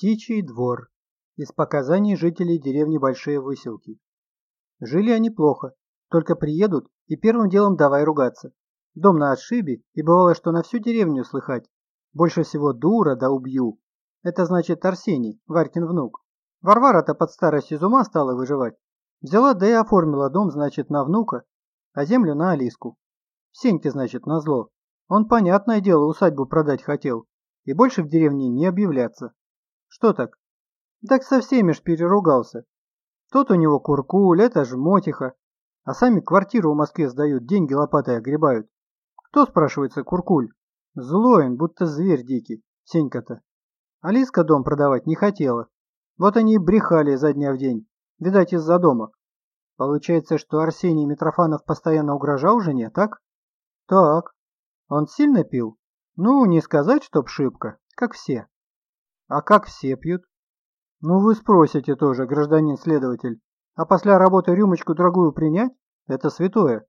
Птичий двор. Из показаний жителей деревни Большие Выселки. Жили они плохо, только приедут и первым делом давай ругаться. Дом на отшибе, и бывало, что на всю деревню слыхать. Больше всего дура да убью. Это значит Арсений, Варькин внук. Варвара-то под старость из ума стала выживать. Взяла да и оформила дом, значит, на внука, а землю на Алиску. Сеньке, значит, назло. Он, понятное дело, усадьбу продать хотел. И больше в деревне не объявляться. Что так? Так со всеми ж переругался. Тот у него куркуль, это ж мотиха. А сами квартиру в Москве сдают, деньги лопатой огребают. Кто, спрашивается, куркуль? Злой он, будто зверь дикий, Сенька-то. Алиска дом продавать не хотела. Вот они и брехали за дня в день. Видать, из-за дома. Получается, что Арсений Митрофанов постоянно угрожал жене, так? Так. Он сильно пил? Ну, не сказать, чтоб шибко, как все. А как все пьют? Ну, вы спросите тоже, гражданин следователь. А после работы рюмочку другую принять? Это святое.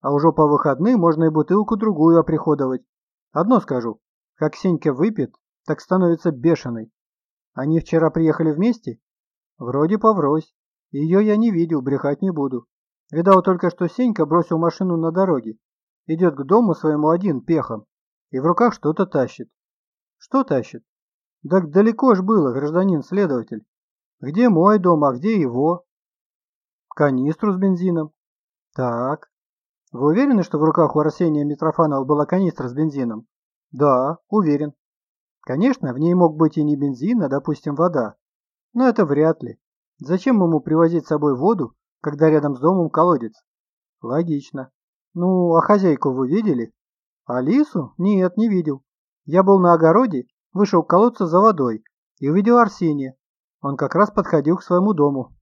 А уже по выходным можно и бутылку другую оприходовать. Одно скажу. Как Сенька выпьет, так становится бешеной. Они вчера приехали вместе? Вроде поврось. Ее я не видел, брехать не буду. Видал только, что Сенька бросил машину на дороге. Идет к дому своему один пехом. И в руках что-то тащит. Что тащит? Так далеко ж было, гражданин следователь. Где мой дом, а где его? Канистру с бензином. Так. Вы уверены, что в руках у Арсения Митрофанова была канистра с бензином? Да, уверен. Конечно, в ней мог быть и не бензин, а, допустим, вода. Но это вряд ли. Зачем ему привозить с собой воду, когда рядом с домом колодец? Логично. Ну, а хозяйку вы видели? Алису? Нет, не видел. Я был на огороде, вышел к колодцу за водой и увидел Арсения. Он как раз подходил к своему дому.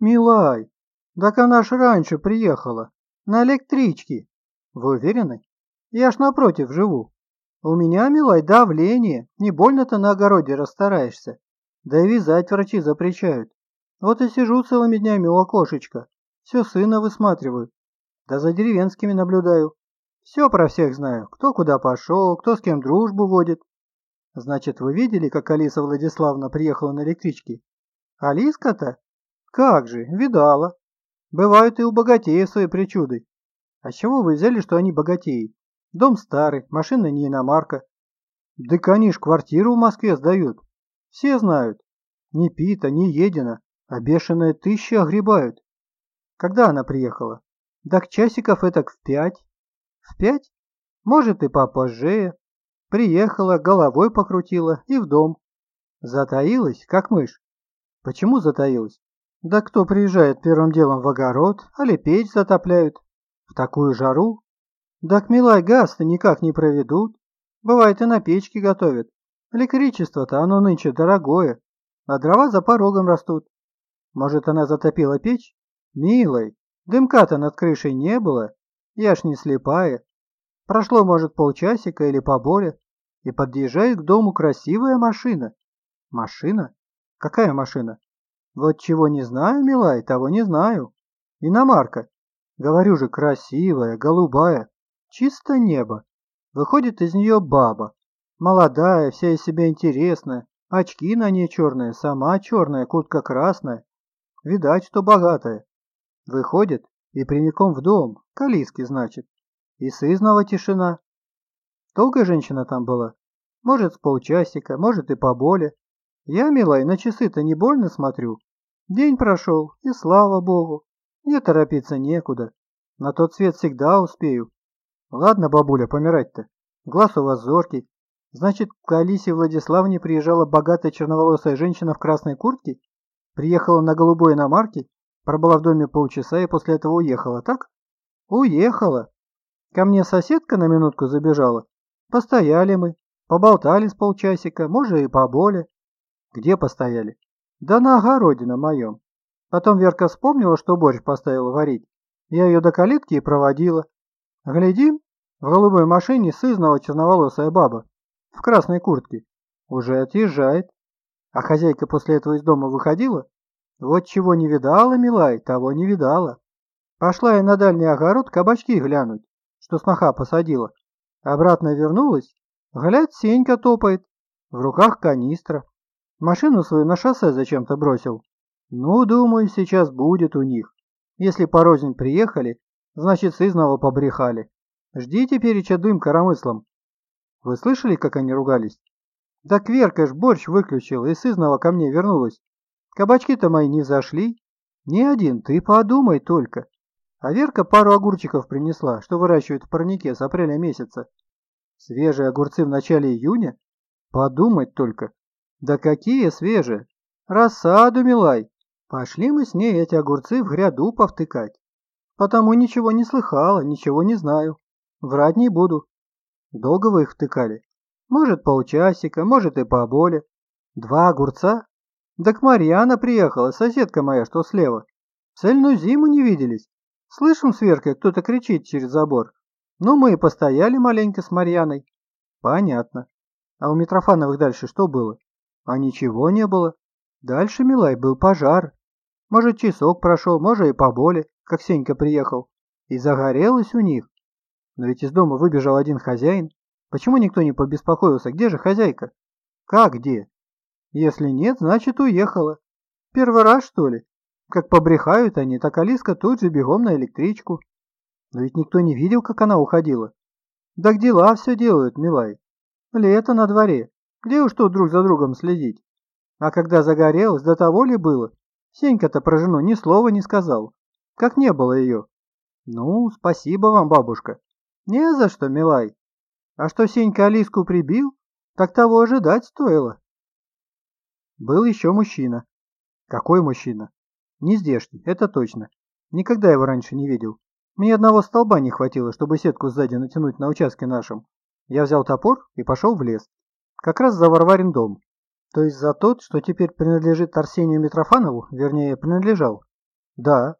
Милай, так она ж раньше приехала. На электричке. Вы уверены? Я ж напротив живу. У меня, милай, давление. Не больно-то на огороде расстараешься. Да и вязать врачи запрещают. Вот и сижу целыми днями у окошечка. Все сына высматриваю. Да за деревенскими наблюдаю. Все про всех знаю. Кто куда пошел, кто с кем дружбу водит. Значит, вы видели, как Алиса Владиславовна приехала на электричке? Алиска-то? Как же, видала. Бывают и у богатеев свои причуды. А чего вы взяли, что они богатеи? Дом старый, машина не иномарка. Да они квартиру в Москве сдают. Все знают. Ни пита, ни едина, а бешеная тысяча огребают. Когда она приехала? Так часиков это в пять. В пять? Может и попозже. Приехала, головой покрутила и в дом. Затаилась, как мышь. Почему затаилась? Да кто приезжает первым делом в огород, али печь затопляют? В такую жару? Да к милай газ-то никак не проведут. Бывает и на печке готовят. Электричество-то оно нынче дорогое, а дрова за порогом растут. Может, она затопила печь? Милой, дымка-то над крышей не было. Я ж не слепая. Прошло, может, полчасика или поболее, и подъезжает к дому красивая машина. Машина? Какая машина? Вот чего не знаю, милай, того не знаю. Иномарка. Говорю же, красивая, голубая. Чисто небо. Выходит из нее баба. Молодая, вся из себя интересная. Очки на ней черные, сама черная, куртка красная. Видать, что богатая. Выходит и прямиком в дом, калиски, значит. И сызнова тишина. Долгая женщина там была? Может, с полчасика, может и поболее. Я, милай, на часы-то не больно смотрю. День прошел, и слава богу. Мне торопиться некуда. На тот свет всегда успею. Ладно, бабуля, помирать-то. Глаз у вас зоркий. Значит, к Алисе Владиславне приезжала богатая черноволосая женщина в красной куртке? Приехала на голубой иномарке, пробыла в доме полчаса и после этого уехала, так? Уехала. Ко мне соседка на минутку забежала. Постояли мы, поболтали с полчасика, может и поболе. Где постояли? Да на огороде на моем. Потом Верка вспомнила, что борщ поставила варить. Я ее до калитки и проводила. Глядим, в голубой машине сызнова черноволосая баба. В красной куртке. Уже отъезжает. А хозяйка после этого из дома выходила? Вот чего не видала, милай, того не видала. Пошла я на дальний огород кабачки глянуть, что сноха посадила. Обратно вернулась. Глядь, Сенька топает. В руках канистра. Машину свою на шоссе зачем-то бросил. Ну, думаю, сейчас будет у них. Если порознь приехали, значит, сызнова побрехали. Ждите переча дым коромыслом. Вы слышали, как они ругались? Да Кверка ж борщ выключил, и сызнова ко мне вернулась. Кабачки-то мои не зашли. Ни один, ты подумай только. А Верка пару огурчиков принесла, что выращивают в парнике с апреля месяца. Свежие огурцы в начале июня? Подумать только. Да какие свежие! Рассаду, милай! Пошли мы с ней эти огурцы в гряду повтыкать. Потому ничего не слыхала, ничего не знаю. Врать не буду. Долго вы их втыкали? Может, полчасика, может и поболе. Два огурца? Да к Марьяна приехала, соседка моя, что слева. Цельную зиму не виделись. Слышим с кто-то кричит через забор. Ну, мы и постояли маленько с Марьяной. Понятно. А у Митрофановых дальше что было? А ничего не было. Дальше, милай, был пожар. Может, часок прошел, может, и поболе, как Сенька приехал. И загорелось у них. Но ведь из дома выбежал один хозяин. Почему никто не побеспокоился? Где же хозяйка? Как где? Если нет, значит уехала. Первый раз, что ли? Как побрехают они, так Алиска тут же бегом на электричку. Но ведь никто не видел, как она уходила. Так дела все делают, милай. Лето на дворе. Где уж тут друг за другом следить? А когда загорелось, до того ли было? Сенька-то про жену ни слова не сказал. Как не было ее. Ну, спасибо вам, бабушка. Не за что, милай. А что Сенька Алиску прибил, так того ожидать стоило. Был еще мужчина. Какой мужчина? Не здешний, это точно. Никогда его раньше не видел. Мне одного столба не хватило, чтобы сетку сзади натянуть на участке нашем. Я взял топор и пошел в лес. Как раз за Варварин дом. То есть за тот, что теперь принадлежит Арсению Митрофанову, вернее, принадлежал. Да.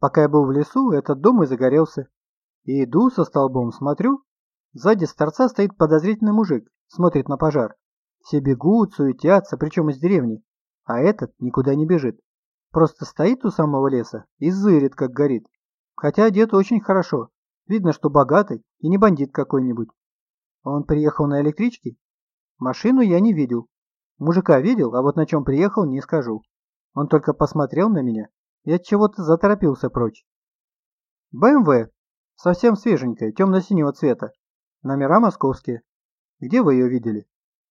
Пока я был в лесу, этот дом и загорелся. И иду со столбом, смотрю. Сзади с торца стоит подозрительный мужик, смотрит на пожар. Все бегут, суетятся, причем из деревни. А этот никуда не бежит. Просто стоит у самого леса и зырит, как горит. Хотя одет очень хорошо. Видно, что богатый и не бандит какой-нибудь. Он приехал на электричке? Машину я не видел. Мужика видел, а вот на чем приехал, не скажу. Он только посмотрел на меня и от чего-то заторопился прочь. БМВ. Совсем свеженькая, темно-синего цвета. Номера московские. Где вы ее видели?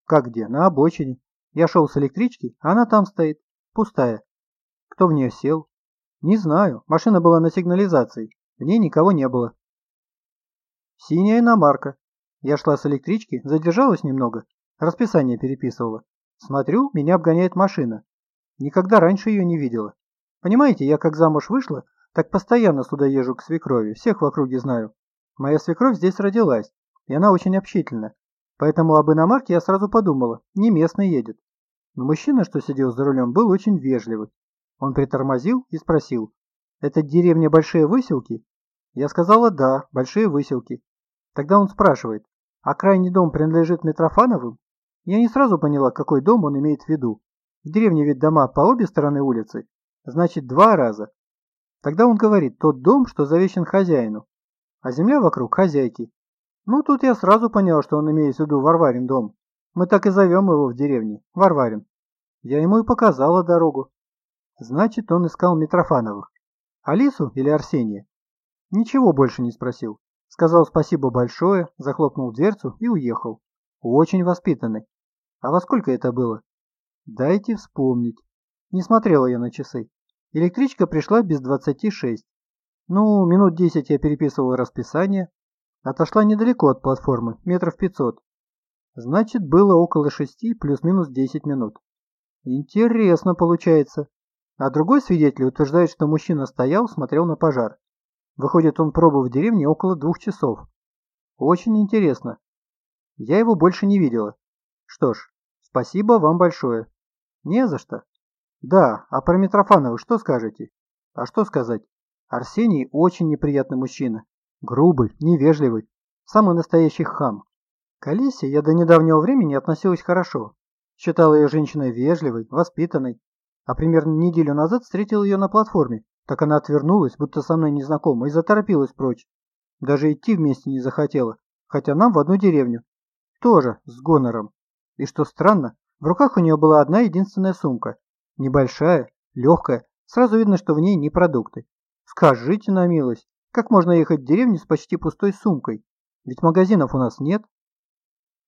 Как где? На обочине. Я шел с электрички, а она там стоит. Пустая. Кто в нее сел? Не знаю. Машина была на сигнализации. В ней никого не было. Синяя иномарка. Я шла с электрички, задержалась немного. Расписание переписывала. Смотрю, меня обгоняет машина. Никогда раньше ее не видела. Понимаете, я как замуж вышла, так постоянно сюда езжу к свекрови, всех в округе знаю. Моя свекровь здесь родилась, и она очень общительна. Поэтому об иномарке я сразу подумала, не местный едет. Но мужчина, что сидел за рулем, был очень вежливый. Он притормозил и спросил, «Это деревня Большие Выселки?» Я сказала, «Да, Большие Выселки». Тогда он спрашивает, «А крайний дом принадлежит Митрофановым?» Я не сразу поняла, какой дом он имеет в виду. В деревне ведь дома по обе стороны улицы, значит два раза. Тогда он говорит, тот дом, что завещен хозяину, а земля вокруг хозяйки. Ну, тут я сразу понял, что он имеет в виду Варварин дом. Мы так и зовем его в деревне. Варварин. Я ему и показала дорогу. Значит, он искал Митрофановых. Алису или Арсения? Ничего больше не спросил. Сказал спасибо большое, захлопнул дверцу и уехал. Очень воспитанный. А во сколько это было? Дайте вспомнить. Не смотрела я на часы. Электричка пришла без двадцати шесть. Ну, минут десять я переписывал расписание, Отошла недалеко от платформы, метров пятьсот. Значит, было около шести плюс-минус десять минут. Интересно получается. А другой свидетель утверждает, что мужчина стоял, смотрел на пожар. Выходит, он пробыл в деревне около двух часов. Очень интересно. Я его больше не видела. Что ж, спасибо вам большое. Не за что. Да, а про Митрофанова что скажете? А что сказать? Арсений очень неприятный мужчина. Грубый, невежливый, самый настоящий хам. К Алисе я до недавнего времени относилась хорошо. Считала ее женщиной вежливой, воспитанной. А примерно неделю назад встретил ее на платформе. Так она отвернулась, будто со мной незнакома, и заторопилась прочь. Даже идти вместе не захотела, хотя нам в одну деревню. Тоже с гонором. И что странно, в руках у нее была одна единственная сумка. Небольшая, легкая, сразу видно, что в ней не продукты. Скажите на милость, как можно ехать в деревню с почти пустой сумкой? Ведь магазинов у нас нет.